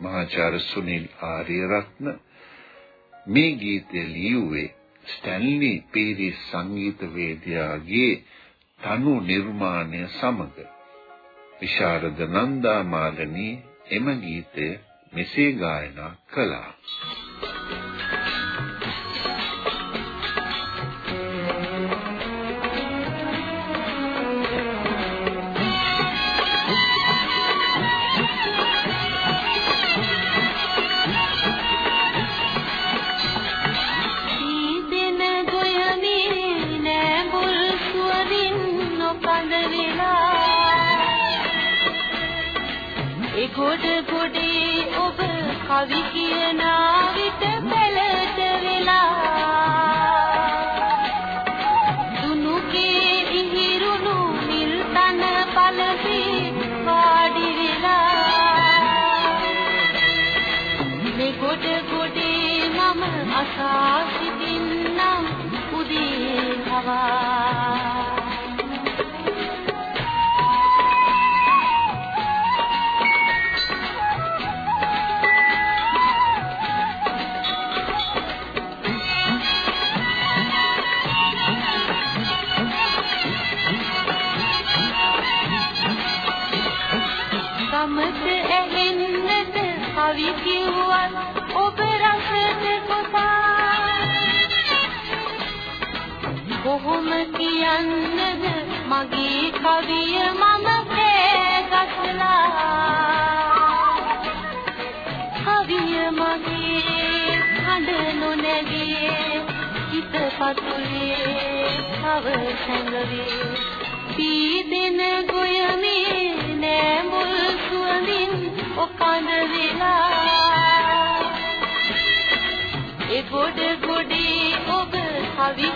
මහාචාර්ය සුනිල් ආරියරත්න මේ ගීතය ලියුවේ ස්ටැන්ලි පීරිස් සංගීතවේදියාගේ තනු නිර්මාණය සමග. විශාරද නන්දා මාලනී එම ගීතය මෙසේ ගායනා කළා. ගොඩ ගොඩේ ඔබ කවි කියන විට පෙළට වෙලා. දුනුකේ ඉහිරුණු නිල් තන පළසේ වාඩි වෙලා. මේ ගොඩ ගොඩේ මම අසා සිටින්නම් උදේ හවා කිව්වත් ඔබ රසට කොසා කොහොම කියන්නද මගේ කවිය මම පෑගස්ලා කවිය මගේ හඬ නොනැගේ හිත පතුලේ තව සැඟවේ. පීදෙන ගොයමේ නෑ මුල් සුවඳින් ඔකඳ වෙලා ඒ ගොඩ ගොඩේ ඔබ කවි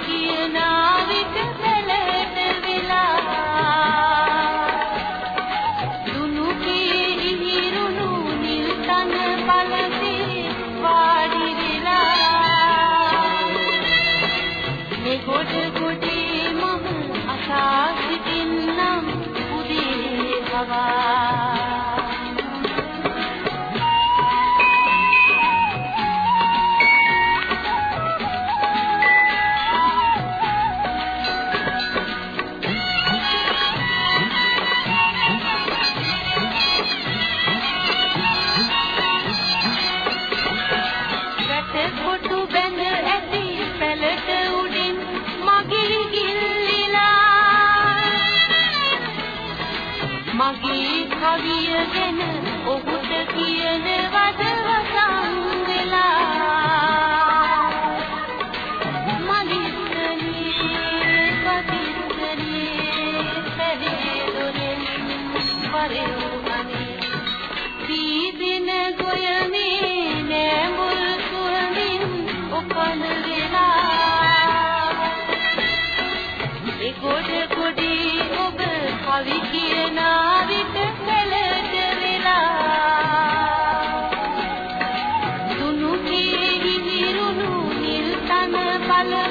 මගේ කවිය ගැන ඔහුට කියන වදවසන් වෙලා මලිස්සනේ පතිස්සනේ පැදේ දොරෙන් වරෙව්වනේ දීදින තන